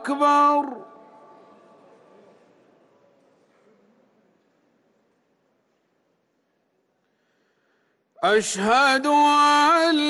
أكبر أشهد أن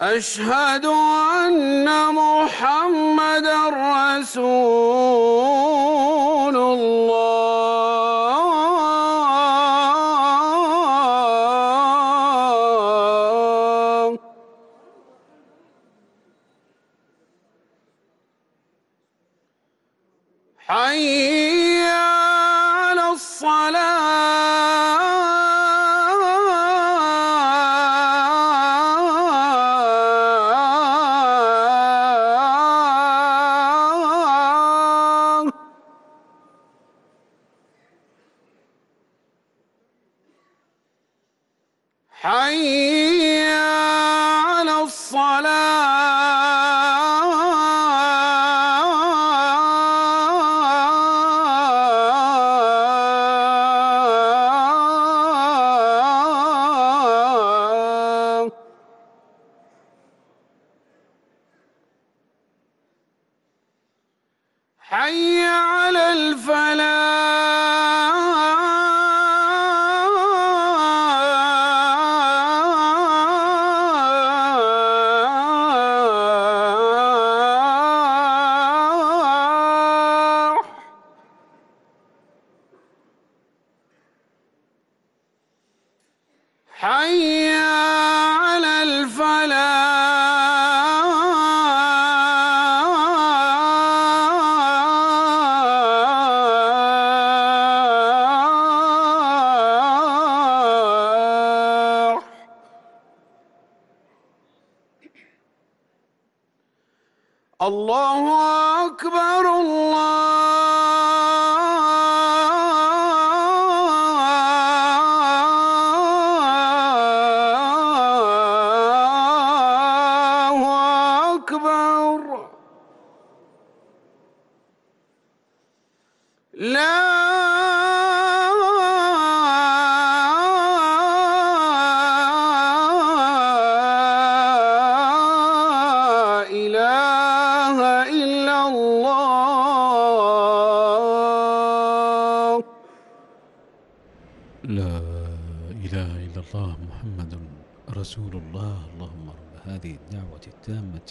أشهد أن محمد رسول الله. حي حي على الصلاة. حي على الفلاح. حي على الفلاح. الله أكبر الله لا إله إلا الله. لا إله إلا الله محمد رسول الله. اللهم رب هذه الدعوة التامة